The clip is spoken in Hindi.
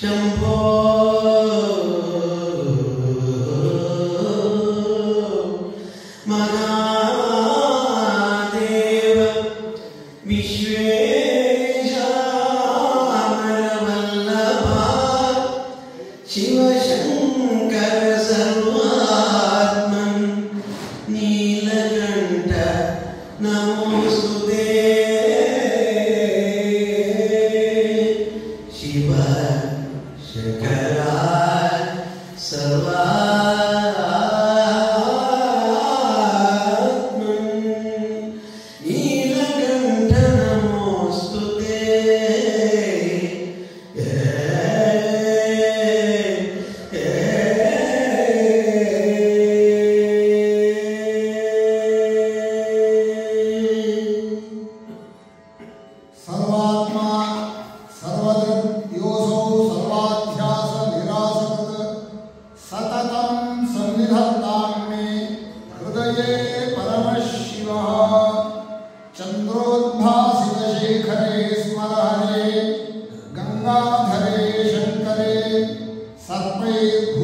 शम्भो शिवे परमशिवः चन्द्रोद्भासितशेखरे स्मरहरे गङ्गाधरे शङ्करे सर्पैर्